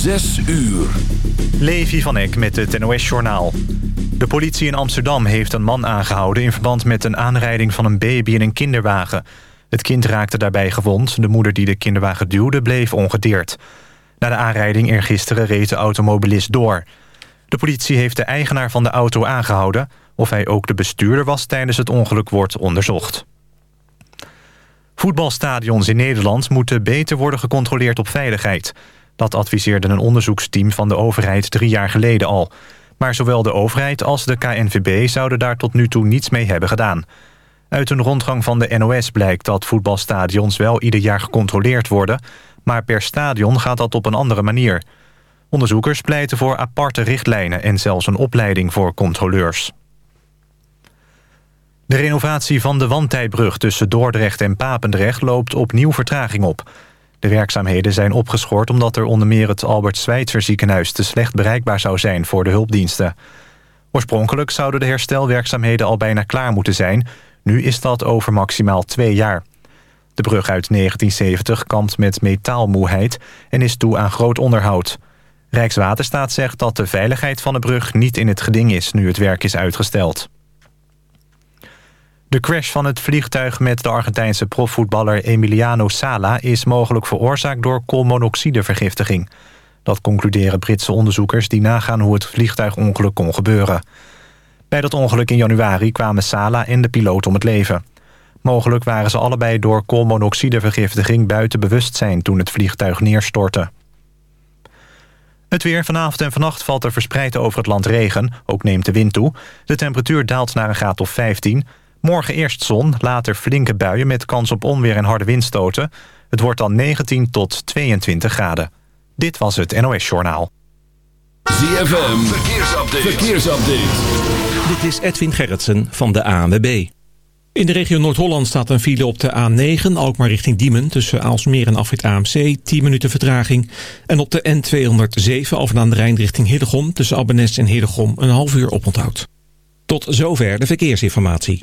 Zes uur. Levi van Eck met het NOS-journaal. De politie in Amsterdam heeft een man aangehouden... in verband met een aanrijding van een baby in een kinderwagen. Het kind raakte daarbij gewond. De moeder die de kinderwagen duwde bleef ongedeerd. Na de aanrijding eergisteren reed de automobilist door. De politie heeft de eigenaar van de auto aangehouden. Of hij ook de bestuurder was tijdens het ongeluk wordt onderzocht. Voetbalstadions in Nederland moeten beter worden gecontroleerd op veiligheid. Dat adviseerde een onderzoeksteam van de overheid drie jaar geleden al. Maar zowel de overheid als de KNVB zouden daar tot nu toe niets mee hebben gedaan. Uit een rondgang van de NOS blijkt dat voetbalstadions wel ieder jaar gecontroleerd worden... maar per stadion gaat dat op een andere manier. Onderzoekers pleiten voor aparte richtlijnen en zelfs een opleiding voor controleurs. De renovatie van de Wandtijbrug tussen Dordrecht en Papendrecht loopt opnieuw vertraging op. De werkzaamheden zijn opgeschort omdat er onder meer het Albert Schweitzer ziekenhuis te slecht bereikbaar zou zijn voor de hulpdiensten. Oorspronkelijk zouden de herstelwerkzaamheden al bijna klaar moeten zijn. Nu is dat over maximaal twee jaar. De brug uit 1970 kampt met metaalmoeheid en is toe aan groot onderhoud. Rijkswaterstaat zegt dat de veiligheid van de brug niet in het geding is nu het werk is uitgesteld. De crash van het vliegtuig met de Argentijnse profvoetballer Emiliano Sala... is mogelijk veroorzaakt door koolmonoxidevergiftiging. Dat concluderen Britse onderzoekers die nagaan hoe het vliegtuigongeluk kon gebeuren. Bij dat ongeluk in januari kwamen Sala en de piloot om het leven. Mogelijk waren ze allebei door koolmonoxidevergiftiging buiten bewustzijn... toen het vliegtuig neerstortte. Het weer vanavond en vannacht valt er verspreid over het land regen. Ook neemt de wind toe. De temperatuur daalt naar een graad of 15. Morgen eerst zon, later flinke buien met kans op onweer en harde windstoten. Het wordt dan 19 tot 22 graden. Dit was het NOS Journaal. ZFM, verkeersupdate. verkeersupdate. Dit is Edwin Gerritsen van de ANWB. In de regio Noord-Holland staat een file op de A9, Alkmaar richting Diemen... tussen Aalsmeer en Afrit AMC, 10 minuten vertraging. En op de N207 over aan de Rijn richting Hillegom... tussen Abbenes en Hillegom een half uur oponthoud. Tot zover de verkeersinformatie.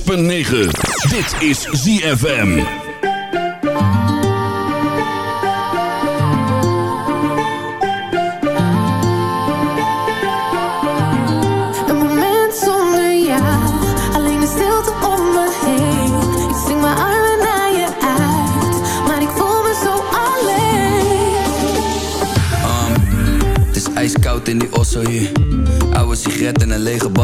106.9. Dit is ZFM.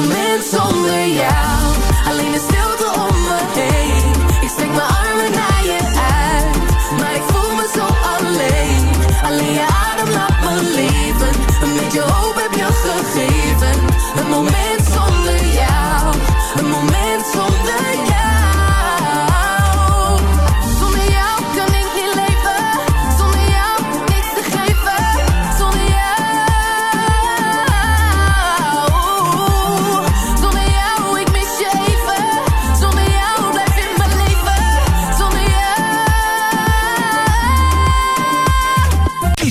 moment zonder jou. Alleen de stilte om me heen. Ik steek mijn armen naar je uit. Maar ik voel me zo alleen. Alleen je adem laat me leven. Een beetje hoog.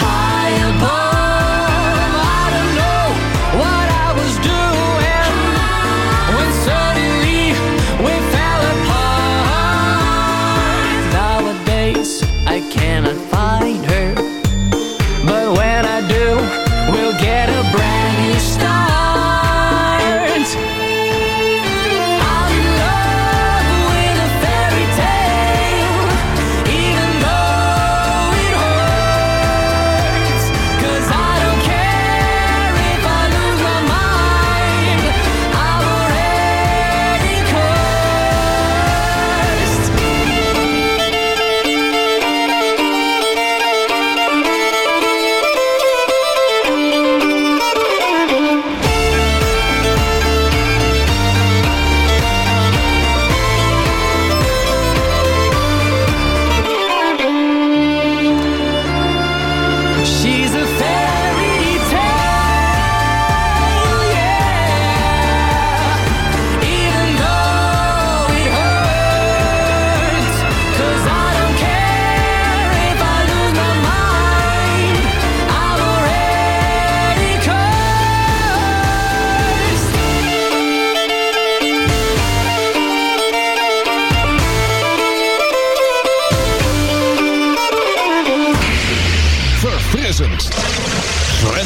high above.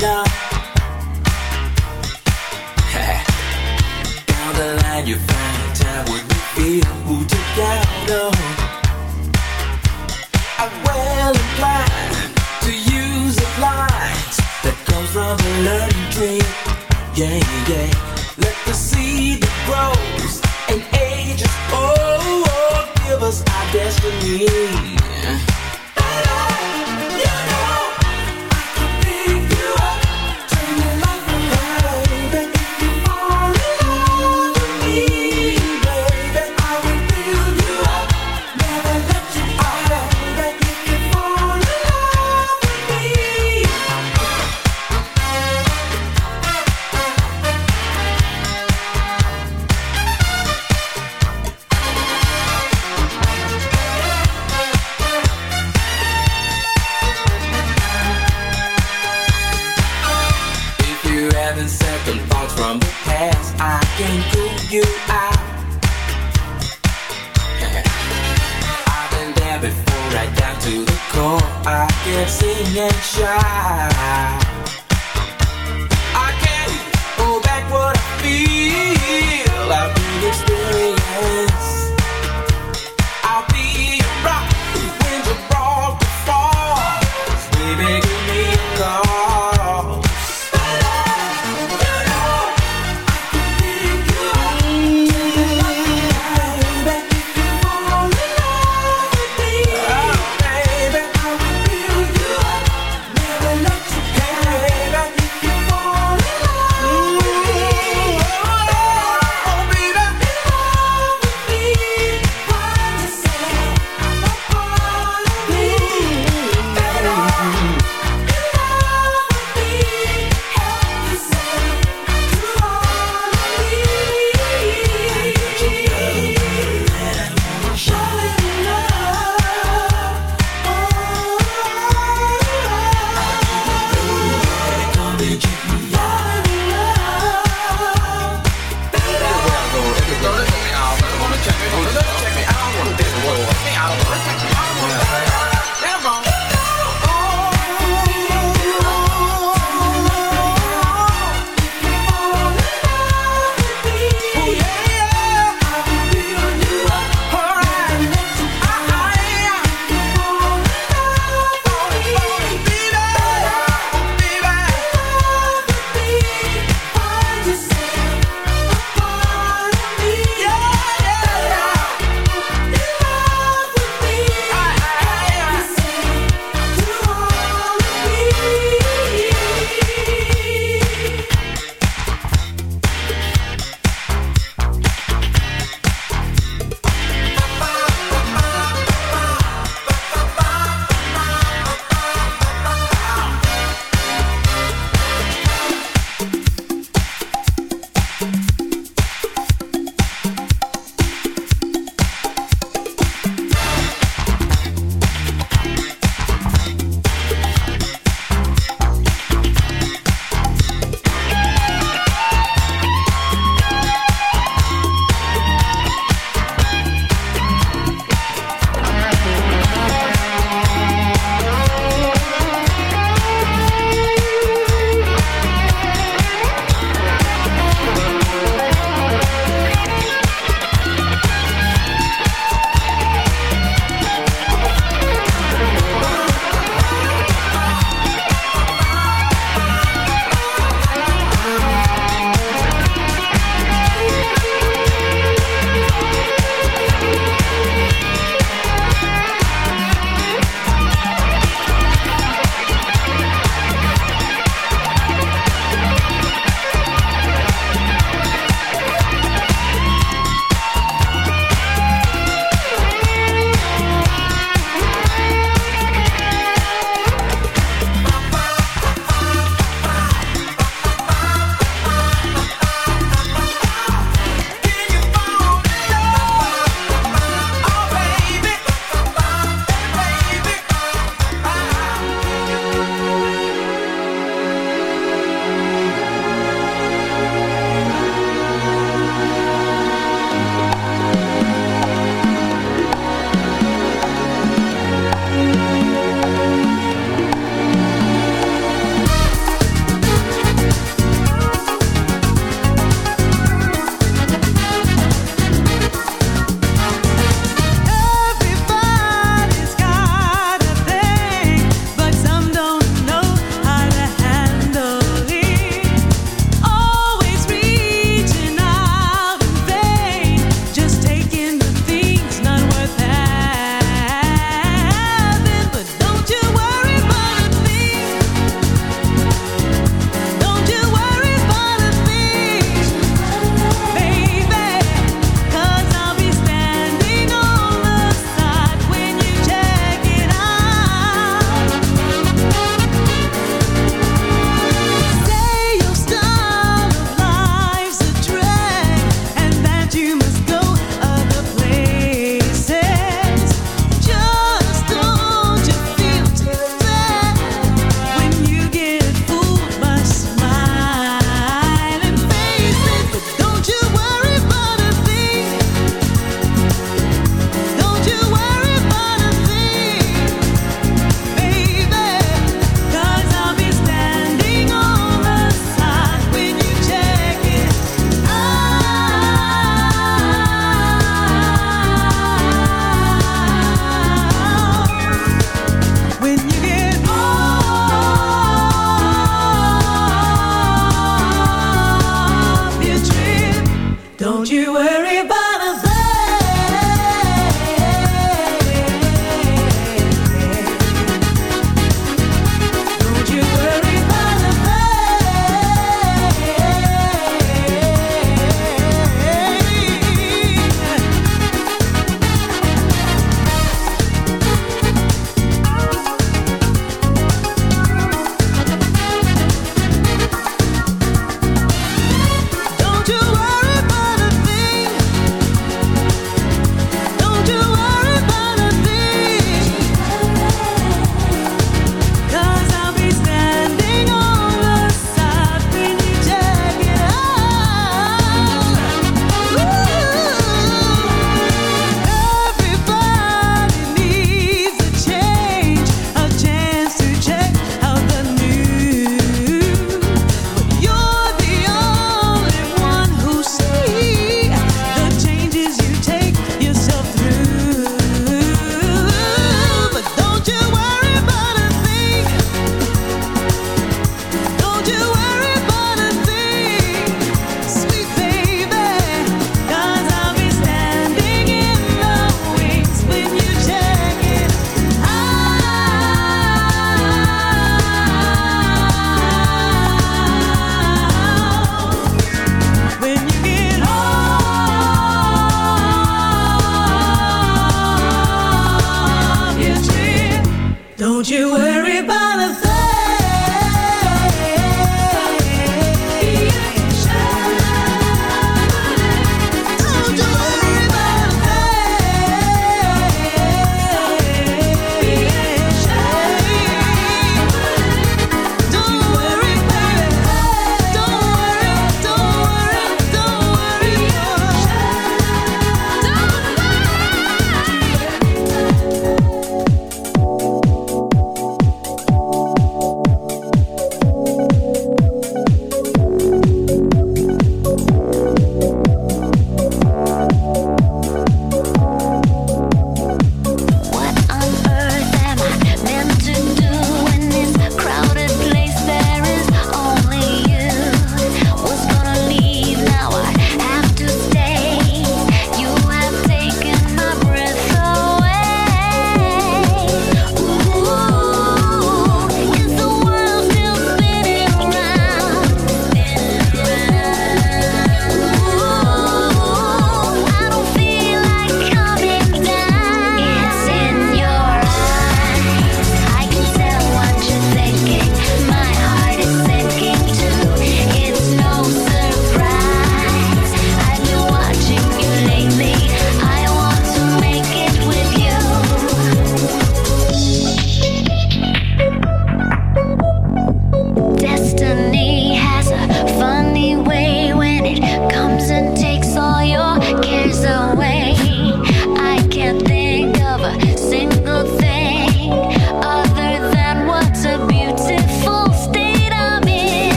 love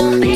tell me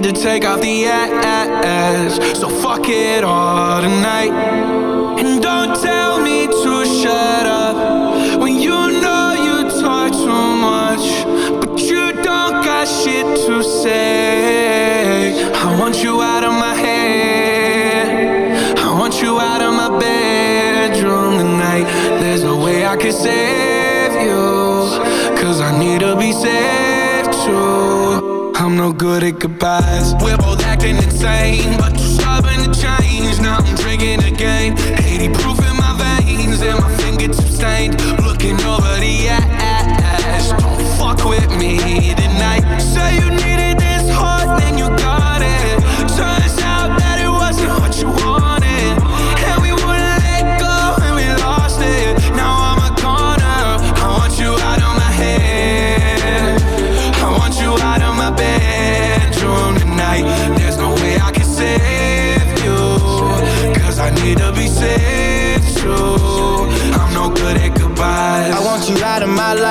Need to take off the ass. So fuck it all tonight. Good at goodbyes. We're both acting insane, but you're stubborn to change. Now I'm drinking again. 80 proof in my veins, and my fingertips stained. Looking over the ash. Don't fuck with me tonight. Say you needed this hard, then you got it. Turns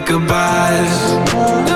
Goodbyes.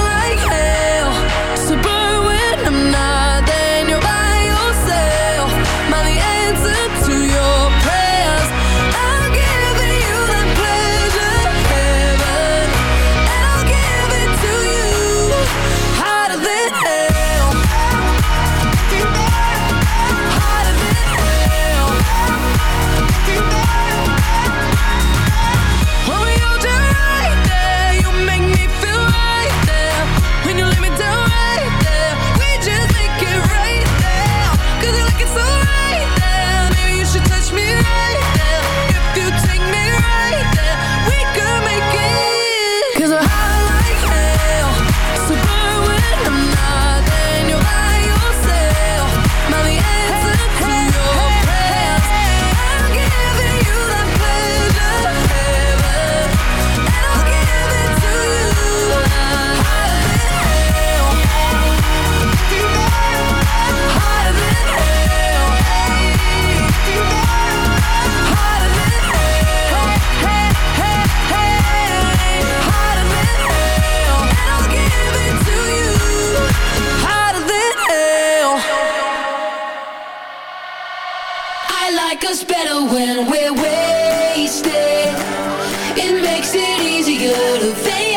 good of fate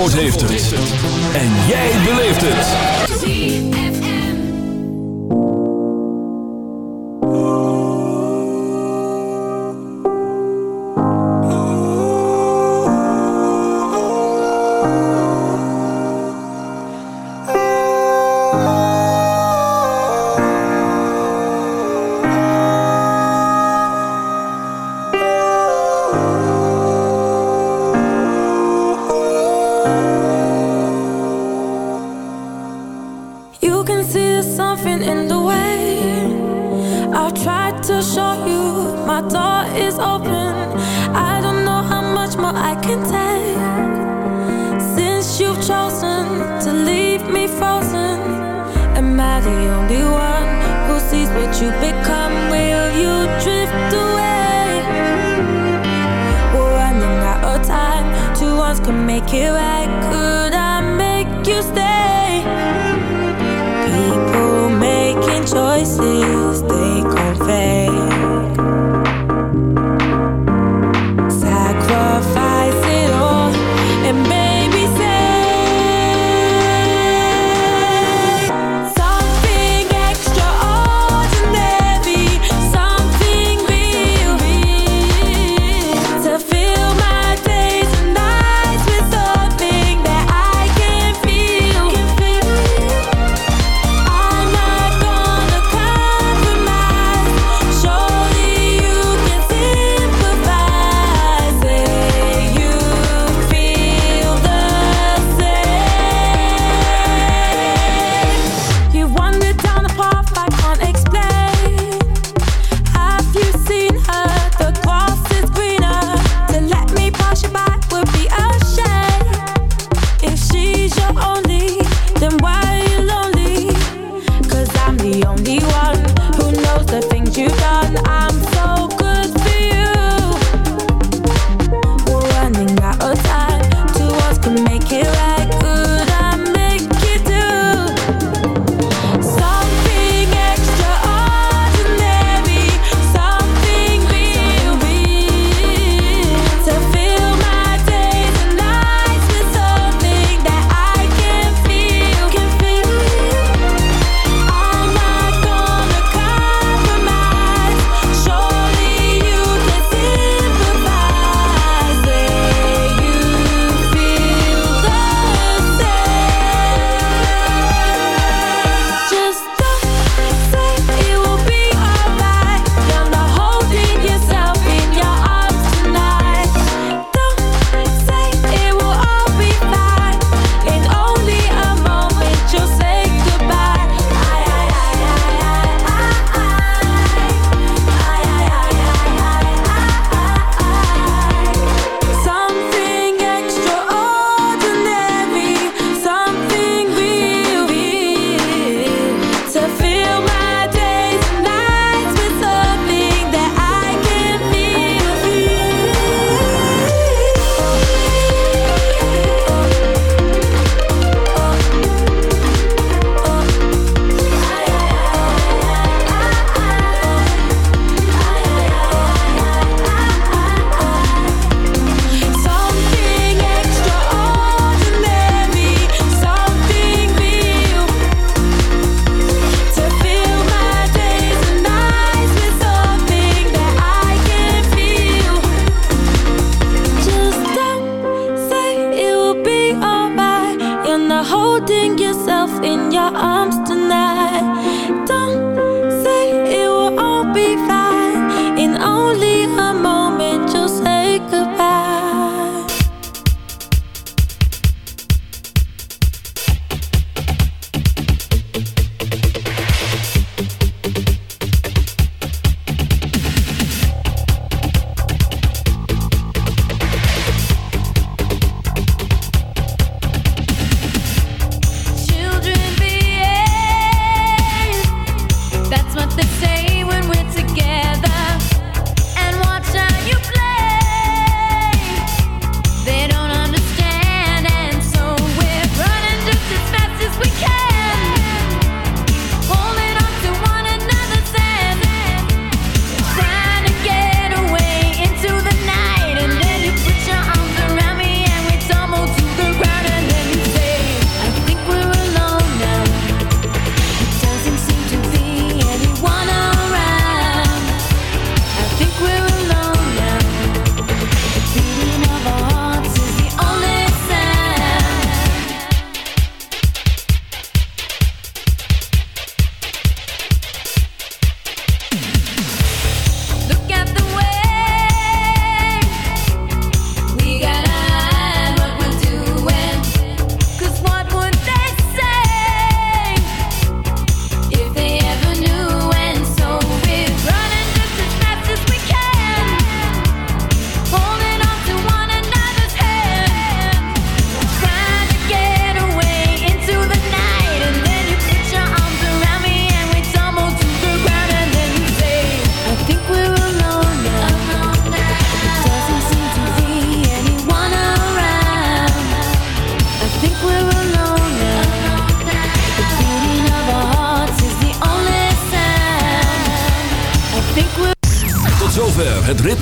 Zandvoort heeft het. En chosen to leave me frozen? Am I the only one who sees what you become? Will you drift away? We're running out of time. Two ones can make it right.